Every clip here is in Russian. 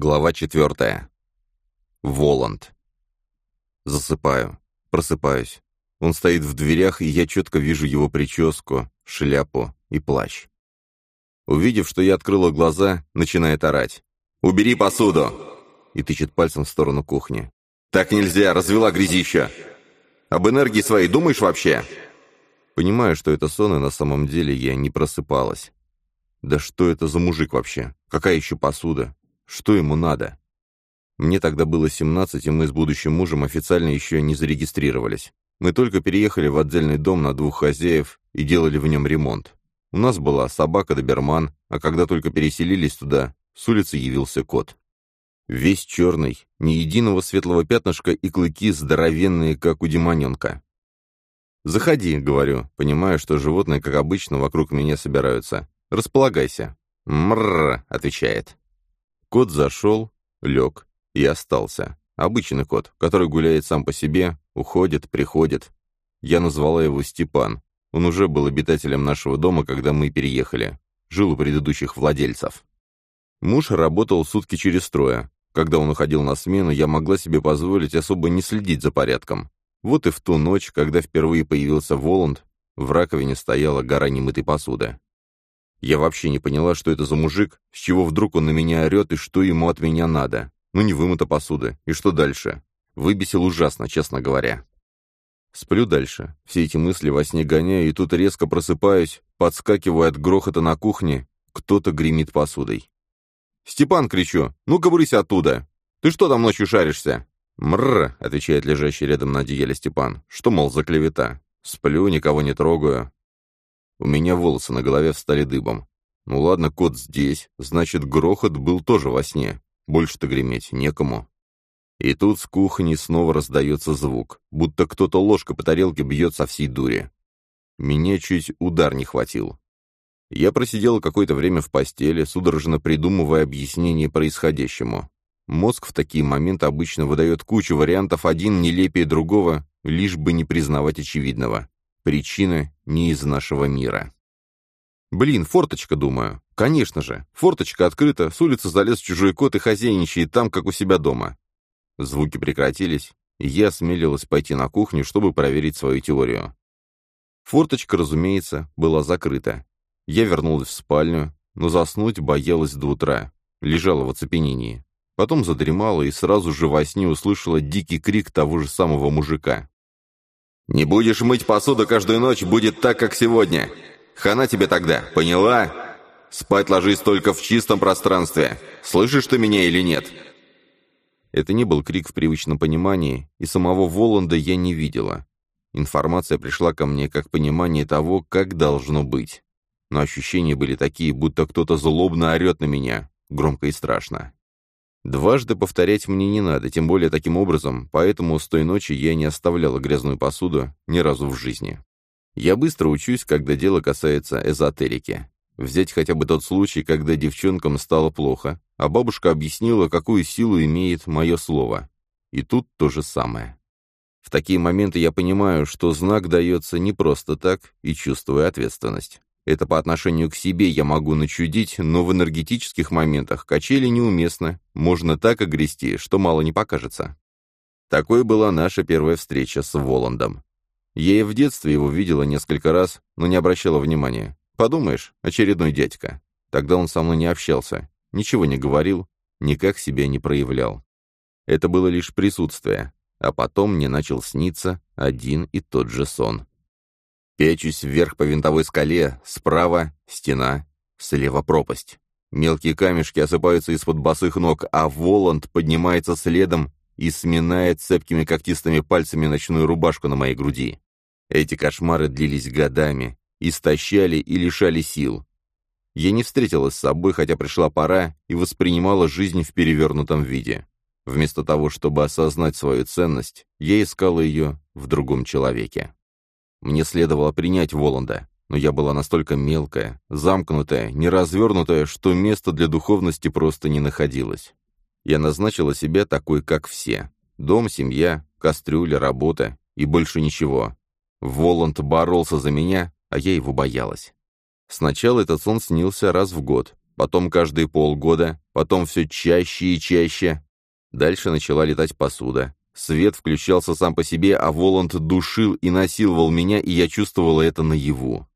Глава четвертая. Воланд. Засыпаю. Просыпаюсь. Он стоит в дверях, и я четко вижу его прическу, шляпу и плащ. Увидев, что я открыла глаза, начинает орать. «Убери посуду!» и тычет пальцем в сторону кухни. «Так нельзя, развела грязища! Об энергии своей думаешь вообще?» Понимаю, что это сон, и на самом деле я не просыпалась. Да что это за мужик вообще? Какая еще посуда? Что ему надо? Мне тогда было 17, и мы с будущим мужем официально еще не зарегистрировались. Мы только переехали в отдельный дом на двух хозяев и делали в нем ремонт. У нас была собака-доберман, а когда только переселились туда, с улицы явился кот. Весь черный, ни единого светлого пятнышка и клыки здоровенные, как у демоненка. «Заходи», — говорю, понимая, что животные, как обычно, вокруг меня собираются. «Располагайся». «Мрррр», — отвечает. Кот зашел, лег и остался. Обычный кот, который гуляет сам по себе, уходит, приходит. Я назвала его Степан. Он уже был обитателем нашего дома, когда мы переехали. Жил у предыдущих владельцев. Муж работал сутки через трое. Когда он уходил на смену, я могла себе позволить особо не следить за порядком. Вот и в ту ночь, когда впервые появился Воланд, в раковине стояла гора немытой посуды. Я вообще не поняла, что это за мужик, с чего вдруг он на меня орет и что ему от меня надо. Ну не вымыта посуда. И что дальше? Выбесил ужасно, честно говоря. Сплю дальше. Все эти мысли во сне гоняю, и тут резко просыпаюсь, подскакиваю от грохота на кухне. Кто-то гремит посудой. «Степан!» — кричу. «Ну-ка, брысь оттуда! Ты что там ночью шаришься?» «Мррр!» — отвечает лежащий рядом на одеяле Степан. «Что, мол, за клевета? Сплю, никого не трогаю. У меня волосы на голове встали дыбом. Ну ладно, кот здесь, значит, грохот был тоже во сне. Больше-то греметь некому. И тут с кухни снова раздается звук, будто кто-то ложкой по тарелке бьет со всей дури. Меня чуть удар не хватил. Я просидел какое-то время в постели, судорожно придумывая объяснение происходящему. Мозг в такие моменты обычно выдает кучу вариантов, один нелепее другого, лишь бы не признавать очевидного. Причина не из нашего мира. Блин, форточка, думаю. Конечно же. Форточка открыта, с улицы залез чужой кот и хозяйничает там, как у себя дома. Звуки прекратились, и я осмелилась пойти на кухню, чтобы проверить свою теорию. Форточка, разумеется, была закрыта. Я вернулась в спальню, но заснуть боялась до утра. Лежала в оцепенении. Потом задремала и сразу же во сне услышала дикий крик того же самого мужика. «Не будешь мыть посуду каждую ночь, будет так, как сегодня. Хана тебе тогда, поняла? Спать ложись только в чистом пространстве. Слышишь ты меня или нет?» Это не был крик в привычном понимании, и самого Воланда я не видела. Информация пришла ко мне как понимание того, как должно быть. Но ощущения были такие, будто кто-то злобно орет на меня, громко и страшно. Дважды повторять мне не надо, тем более таким образом, поэтому с той ночи я не оставляла грязную посуду ни разу в жизни. Я быстро учусь, когда дело касается эзотерики. Взять хотя бы тот случай, когда девчонкам стало плохо, а бабушка объяснила, какую силу имеет мое слово. И тут то же самое. В такие моменты я понимаю, что знак дается не просто так и чувствую ответственность. Это по отношению к себе я могу начудить, но в энергетических моментах качели неуместны, можно так огрести, что мало не покажется. Такой была наша первая встреча с Воландом. Я и в детстве его видела несколько раз, но не обращала внимания. Подумаешь, очередной дядька. Тогда он со мной не общался, ничего не говорил, никак себя не проявлял. Это было лишь присутствие, а потом мне начал сниться один и тот же сон. Пячусь вверх по винтовой скале, справа — стена, слева — пропасть. Мелкие камешки осыпаются из-под босых ног, а Воланд поднимается следом и сминает цепкими когтистыми пальцами ночную рубашку на моей груди. Эти кошмары длились годами, истощали и лишали сил. Я не встретилась с собой, хотя пришла пора, и воспринимала жизнь в перевернутом виде. Вместо того, чтобы осознать свою ценность, я искала ее в другом человеке. Мне следовало принять Воланда, но я была настолько мелкая, замкнутая, неразвернутая, что места для духовности просто не находилось. Я назначила себя такой, как все. Дом, семья, кастрюля, работа и больше ничего. Воланд боролся за меня, а я его боялась. Сначала этот сон снился раз в год, потом каждые полгода, потом все чаще и чаще. Дальше начала летать посуда. Свет включался сам по себе, а Воланд душил и насиловал меня, и я чувствовала это наяву.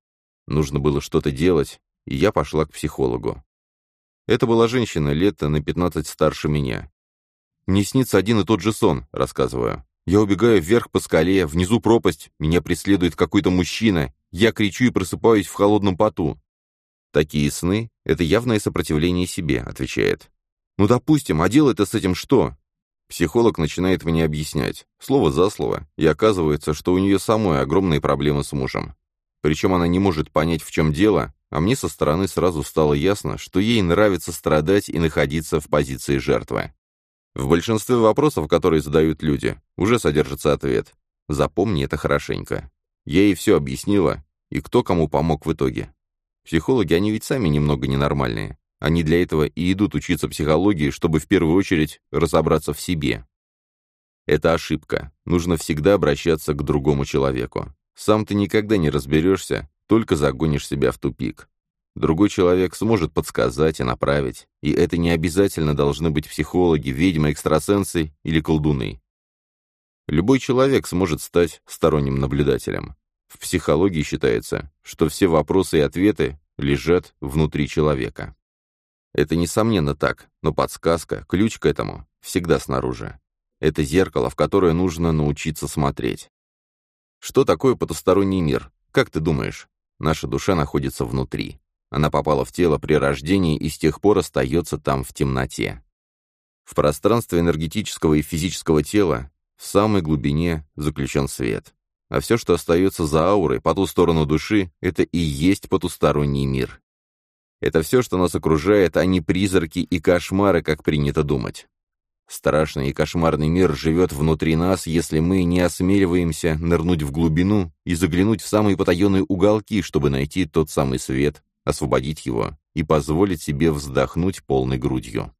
Нужно было что-то делать, и я пошла к психологу. Это была женщина, лет на 15 старше меня. «Мне снится один и тот же сон», — рассказываю. «Я убегаю вверх по скале, внизу пропасть, меня преследует какой-то мужчина, я кричу и просыпаюсь в холодном поту». «Такие сны — это явное сопротивление себе», — отвечает. «Ну, допустим, а делать-то с этим что?» Психолог начинает мне объяснять, слово за слово, и оказывается, что у нее самой огромные проблемы с мужем. Причем она не может понять, в чем дело, а мне со стороны сразу стало ясно, что ей нравится страдать и находиться в позиции жертвы. В большинстве вопросов, которые задают люди, уже содержится ответ. Запомни это хорошенько. Я ей все объяснила, и кто кому помог в итоге. Психологи, они ведь сами немного ненормальные. Они для этого и идут учиться психологии, чтобы в первую очередь разобраться в себе. Это ошибка. Нужно всегда обращаться к другому человеку. Сам ты никогда не разберешься, только загонишь себя в тупик. Другой человек сможет подсказать и направить, и это не обязательно должны быть психологи, ведьмы, экстрасенсы или колдуны. Любой человек сможет стать сторонним наблюдателем. В психологии считается, что все вопросы и ответы лежат внутри человека. Это несомненно так, но подсказка, ключ к этому, всегда снаружи. Это зеркало, в которое нужно научиться смотреть. Что такое потусторонний мир? Как ты думаешь? Наша душа находится внутри. Она попала в тело при рождении и с тех пор остается там в темноте. В пространстве энергетического и физического тела в самой глубине заключен свет. А все, что остается за аурой, по ту сторону души, это и есть потусторонний мир. Это все, что нас окружает, а не призраки и кошмары, как принято думать. Страшный и кошмарный мир живет внутри нас, если мы не осмеливаемся нырнуть в глубину и заглянуть в самые потаенные уголки, чтобы найти тот самый свет, освободить его и позволить себе вздохнуть полной грудью.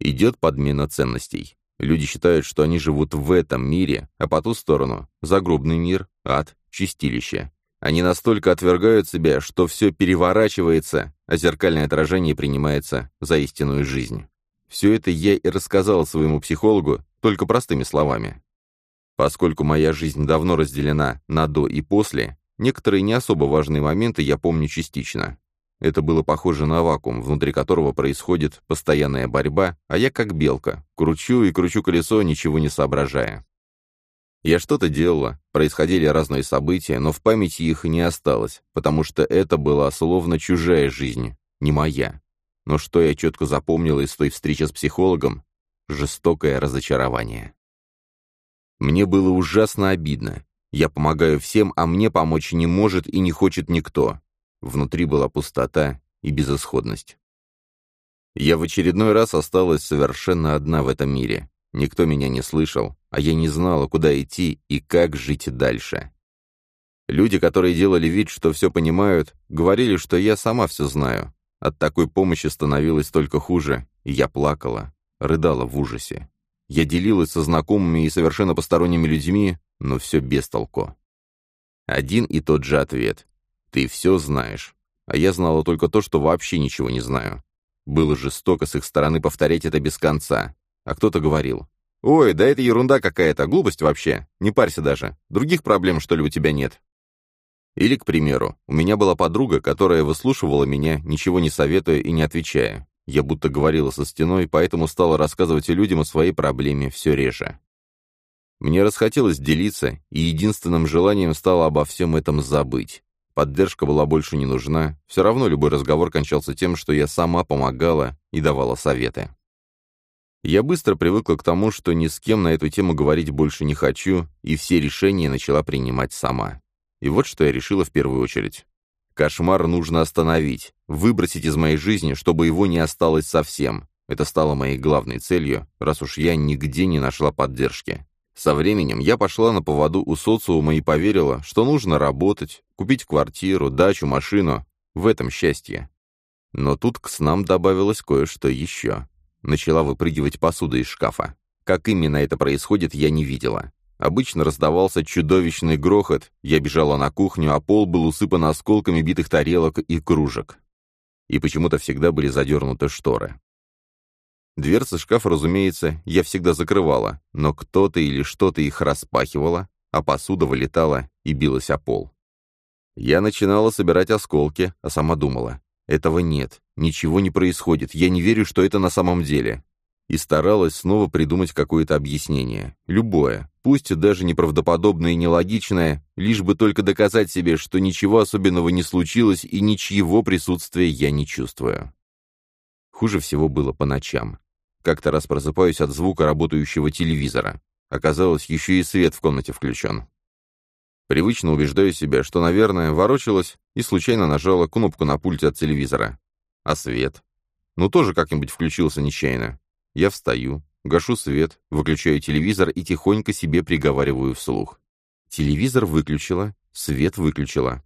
Идет подмена ценностей. Люди считают, что они живут в этом мире, а по ту сторону — загробный мир, ад, чистилище. Они настолько отвергают себя, что все переворачивается, а зеркальное отражение принимается за истинную жизнь. Все это я и рассказал своему психологу, только простыми словами. Поскольку моя жизнь давно разделена на «до» и «после», некоторые не особо важные моменты я помню частично. Это было похоже на вакуум, внутри которого происходит постоянная борьба, а я как белка, кручу и кручу колесо, ничего не соображая. Я что-то делала, происходили разные события, но в памяти их не осталось, потому что это была словно чужая жизнь, не моя. Но что я четко запомнила из той встречи с психологом? Жестокое разочарование. Мне было ужасно обидно. Я помогаю всем, а мне помочь не может и не хочет никто. Внутри была пустота и безысходность. Я в очередной раз осталась совершенно одна в этом мире. Никто меня не слышал, а я не знала, куда идти и как жить дальше. Люди, которые делали вид, что все понимают, говорили, что я сама все знаю, от такой помощи становилось только хуже, и я плакала, рыдала в ужасе. Я делилась со знакомыми и совершенно посторонними людьми, но все без толку. Один и тот же ответ. «Ты все знаешь». А я знала только то, что вообще ничего не знаю. Было жестоко с их стороны повторять это без конца. А кто-то говорил. «Ой, да это ерунда какая-то, глупость вообще. Не парься даже. Других проблем, что ли, у тебя нет?» Или, к примеру, у меня была подруга, которая выслушивала меня, ничего не советуя и не отвечая. Я будто говорила со стеной, поэтому стала рассказывать людям о своей проблеме все реже. Мне расхотелось делиться, и единственным желанием стало обо всем этом забыть. Поддержка была больше не нужна, все равно любой разговор кончался тем, что я сама помогала и давала советы. Я быстро привыкла к тому, что ни с кем на эту тему говорить больше не хочу, и все решения начала принимать сама. И вот что я решила в первую очередь. Кошмар нужно остановить, выбросить из моей жизни, чтобы его не осталось совсем. Это стало моей главной целью, раз уж я нигде не нашла поддержки. Со временем я пошла на поводу у социума и поверила, что нужно работать, купить квартиру, дачу, машину. В этом счастье. Но тут к снам добавилось кое-что еще. Начала выпрыгивать посуда из шкафа. Как именно это происходит, я не видела. Обычно раздавался чудовищный грохот, я бежала на кухню, а пол был усыпан осколками битых тарелок и кружек. И почему-то всегда были задернуты шторы. Дверцы шкафа, разумеется, я всегда закрывала, но кто-то или что-то их распахивало, а посуда вылетала и билась о пол. Я начинала собирать осколки, а сама думала, этого нет, ничего не происходит, я не верю, что это на самом деле. И старалась снова придумать какое-то объяснение, любое, пусть даже неправдоподобное и нелогичное, лишь бы только доказать себе, что ничего особенного не случилось и ничьего присутствия я не чувствую. Хуже всего было по ночам. Как-то раз просыпаюсь от звука работающего телевизора. Оказалось, еще и свет в комнате включен. Привычно убеждаю себя, что, наверное, ворочалась и случайно нажала кнопку на пульте от телевизора. А свет? Ну, тоже как-нибудь включился нечаянно. Я встаю, гашу свет, выключаю телевизор и тихонько себе приговариваю вслух. Телевизор выключила, свет выключила.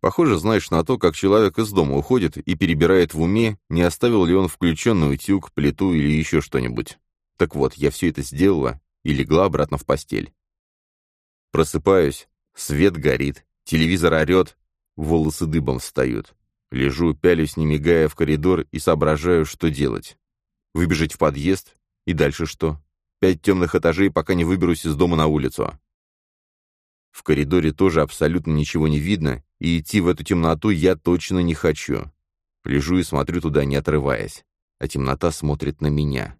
Похоже, знаешь на то, как человек из дома уходит и перебирает в уме, не оставил ли он включенный утюг, плиту или еще что-нибудь. Так вот, я все это сделала и легла обратно в постель. Просыпаюсь, свет горит, телевизор орет, волосы дыбом встают. Лежу, пялюсь, не мигая, в коридор и соображаю, что делать. Выбежать в подъезд? И дальше что? Пять темных этажей, пока не выберусь из дома на улицу. В коридоре тоже абсолютно ничего не видно, и идти в эту темноту я точно не хочу. Лежу и смотрю туда, не отрываясь, а темнота смотрит на меня.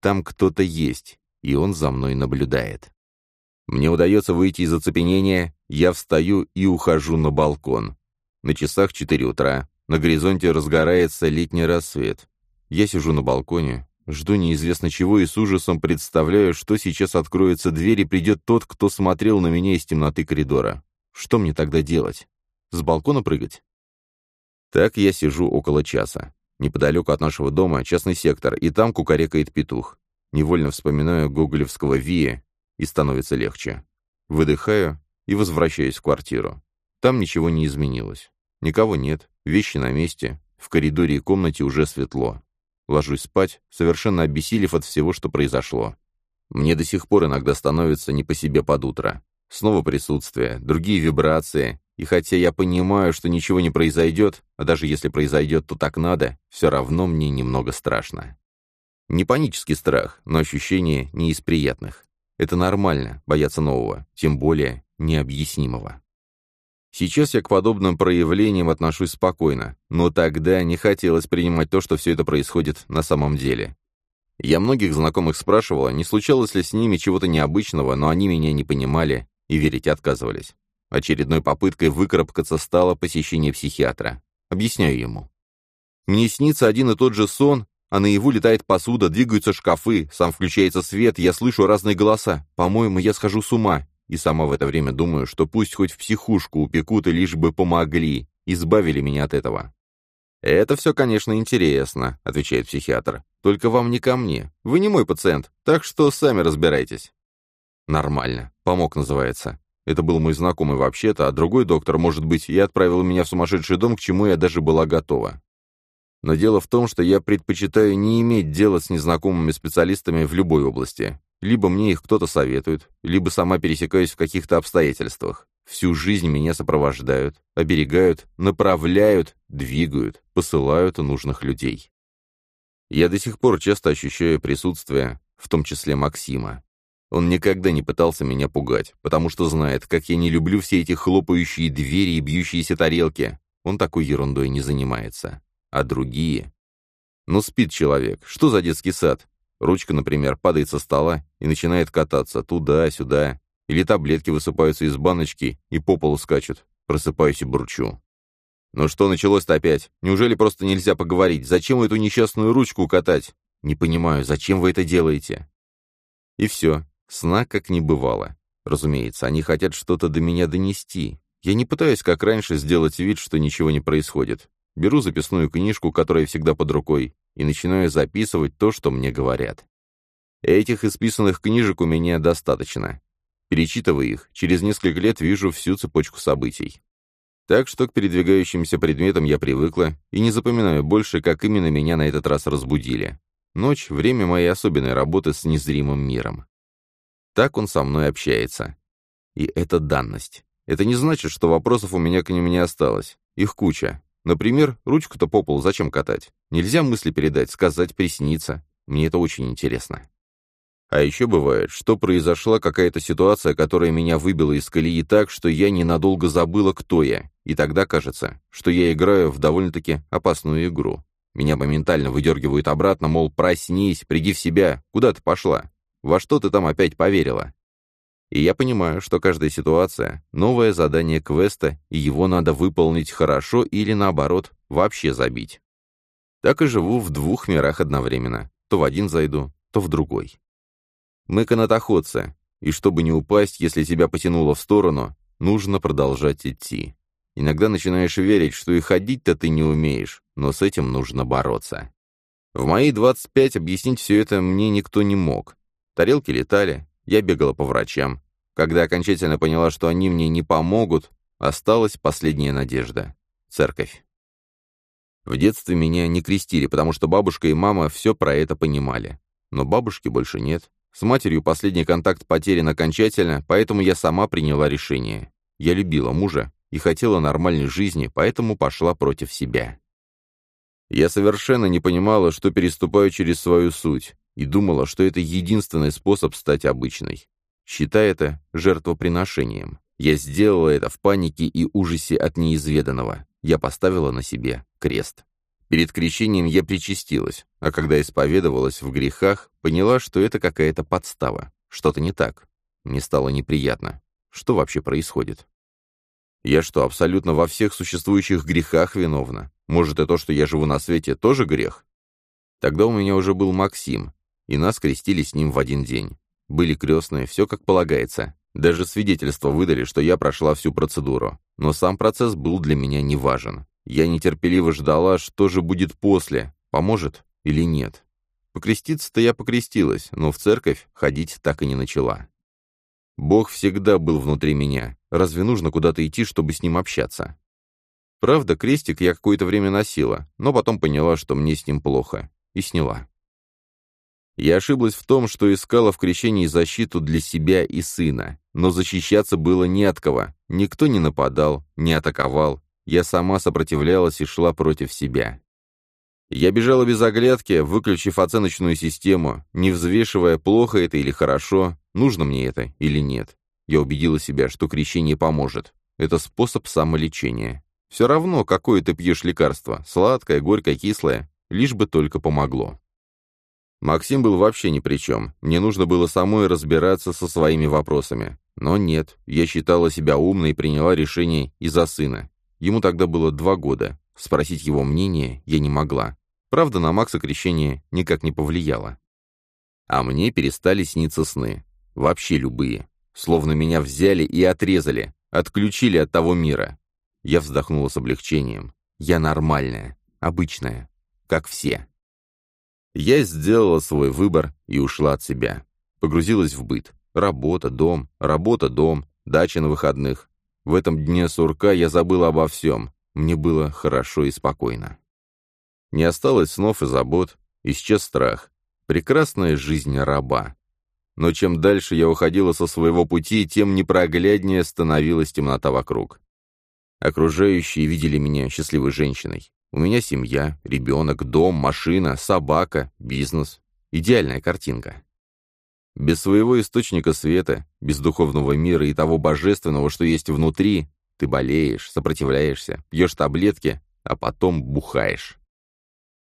Там кто-то есть, и он за мной наблюдает. Мне удается выйти из оцепенения, я встаю и ухожу на балкон. На часах 4 утра, на горизонте разгорается летний рассвет. Я сижу на балконе, Жду неизвестно чего и с ужасом представляю, что сейчас откроется дверь и придет тот, кто смотрел на меня из темноты коридора. Что мне тогда делать? С балкона прыгать? Так я сижу около часа. Неподалеку от нашего дома частный сектор, и там кукарекает петух. Невольно вспоминаю гоголевского Вия, и становится легче. Выдыхаю и возвращаюсь в квартиру. Там ничего не изменилось. Никого нет, вещи на месте, в коридоре и комнате уже светло. Ложусь спать, совершенно обессилев от всего, что произошло. Мне до сих пор иногда становится не по себе под утро. Снова присутствие, другие вибрации, и хотя я понимаю, что ничего не произойдет, а даже если произойдет, то так надо, все равно мне немного страшно. Не панический страх, но ощущение не из приятных. Это нормально, бояться нового, тем более необъяснимого. Сейчас я к подобным проявлениям отношусь спокойно, но тогда не хотелось принимать то, что все это происходит на самом деле. Я многих знакомых спрашивала, не случалось ли с ними чего-то необычного, но они меня не понимали и верить отказывались. Очередной попыткой выкарабкаться стало посещение психиатра. Объясняю ему. Мне снится один и тот же сон, а наяву летает посуда, двигаются шкафы, сам включается свет, я слышу разные голоса. По-моему, я схожу с ума. И сама в это время думаю, что пусть хоть в психушку упекут и лишь бы помогли, избавили меня от этого. «Это все, конечно, интересно», — отвечает психиатр. «Только вам не ко мне. Вы не мой пациент, так что сами разбирайтесь». «Нормально. Помог, называется. Это был мой знакомый вообще-то, а другой доктор, может быть, и отправил меня в сумасшедший дом, к чему я даже была готова. Но дело в том, что я предпочитаю не иметь дела с незнакомыми специалистами в любой области. Либо мне их кто-то советует, либо сама пересекаюсь в каких-то обстоятельствах. Всю жизнь меня сопровождают, оберегают, направляют, двигают, посылают нужных людей. Я до сих пор часто ощущаю присутствие, в том числе Максима. Он никогда не пытался меня пугать, потому что знает, как я не люблю все эти хлопающие двери и бьющиеся тарелки. Он такой ерундой не занимается. А другие... Ну, спит человек. Что за детский сад? Ручка, например, падает со стола и начинает кататься туда-сюда. Или таблетки высыпаются из баночки и по полу скачут. Просыпаюсь и бурчу. «Ну что началось-то опять? Неужели просто нельзя поговорить? Зачем эту несчастную ручку катать? Не понимаю, зачем вы это делаете?» И все. Сна как не бывало. Разумеется, они хотят что-то до меня донести. Я не пытаюсь, как раньше, сделать вид, что ничего не происходит. Беру записную книжку, которая всегда под рукой, и начинаю записывать то, что мне говорят. Этих исписанных книжек у меня достаточно. Перечитывая их, через несколько лет вижу всю цепочку событий. Так что к передвигающимся предметам я привыкла и не запоминаю больше, как именно меня на этот раз разбудили. Ночь — время моей особенной работы с незримым миром. Так он со мной общается. И это данность. Это не значит, что вопросов у меня к ним не осталось. Их куча. Например, ручку-то по полу зачем катать? Нельзя мысли передать, сказать, присниться. Мне это очень интересно. А еще бывает, что произошла какая-то ситуация, которая меня выбила из колеи так, что я ненадолго забыла, кто я, и тогда кажется, что я играю в довольно-таки опасную игру. Меня моментально выдергивают обратно, мол, проснись, приди в себя, куда ты пошла? Во что ты там опять поверила? И я понимаю, что каждая ситуация — новое задание квеста, и его надо выполнить хорошо или, наоборот, вообще забить. Так и живу в двух мирах одновременно. То в один зайду, то в другой. Мы канатоходцы, и чтобы не упасть, если тебя потянуло в сторону, нужно продолжать идти. Иногда начинаешь верить, что и ходить-то ты не умеешь, но с этим нужно бороться. В мои 25 объяснить все это мне никто не мог. Тарелки летали, я бегала по врачам. Когда окончательно поняла, что они мне не помогут, осталась последняя надежда — церковь. В детстве меня не крестили, потому что бабушка и мама все про это понимали. Но бабушки больше нет, с матерью последний контакт потерян окончательно, поэтому я сама приняла решение. Я любила мужа и хотела нормальной жизни, поэтому пошла против себя. Я совершенно не понимала, что переступаю через свою суть, и думала, что это единственный способ стать обычной. Считая это жертвоприношением. Я сделала это в панике и ужасе от неизведанного. Я поставила на себе крест. Перед крещением я причастилась, а когда исповедовалась в грехах, поняла, что это какая-то подстава. Что-то не так. Мне стало неприятно. Что вообще происходит? Я что, абсолютно во всех существующих грехах виновна? Может, и то, что я живу на свете, тоже грех? Тогда у меня уже был Максим, и нас крестили с ним в один день. Были крестные, все как полагается. Даже свидетельство выдали, что я прошла всю процедуру. Но сам процесс был для меня неважен. Я нетерпеливо ждала, что же будет после, поможет или нет. Покреститься-то я покрестилась, но в церковь ходить так и не начала. Бог всегда был внутри меня. Разве нужно куда-то идти, чтобы с ним общаться? Правда, крестик я какое-то время носила, но потом поняла, что мне с ним плохо, и сняла. Я ошиблась в том, что искала в крещении защиту для себя и сына, но защищаться было не от кого. Никто не нападал, не атаковал, я сама сопротивлялась и шла против себя. Я бежала без оглядки, выключив оценочную систему, не взвешивая, плохо это или хорошо, нужно мне это или нет. Я убедила себя, что крещение поможет. Это способ самолечения. Все равно, какое ты пьешь лекарство, сладкое, горькое, кислое, лишь бы только помогло. Максим был вообще ни при чем. Мне нужно было самой разбираться со своими вопросами. Но нет, я считала себя умной и приняла решение из-за сына. Ему тогда было два года. Спросить его мнение я не могла. Правда, на Макса крещение никак не повлияло. А мне перестали сниться сны. Вообще любые. Словно меня взяли и отрезали, отключили от того мира. Я вздохнула с облегчением. Я нормальная, обычная, как все. Я сделала свой выбор и ушла от себя. Погрузилась в быт. Работа, дом, работа, дом, дача на выходных. В этом дне сурка я забыла обо всем. Мне было хорошо и спокойно. Не осталось снов и забот, исчез страх. Прекрасная жизнь раба. Но чем дальше я уходила со своего пути, тем непрогляднее становилась темнота вокруг. Окружающие видели меня счастливой женщиной. У меня семья, ребенок, дом, машина, собака, бизнес. Идеальная картинка. Без своего источника света, без духовного мира и того божественного, что есть внутри, ты болеешь, сопротивляешься, пьешь таблетки, а потом бухаешь.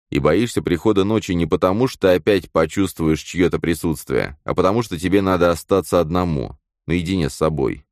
И боишься прихода ночи не потому, что опять почувствуешь чье-то присутствие, а потому что тебе надо остаться одному, наедине с собой,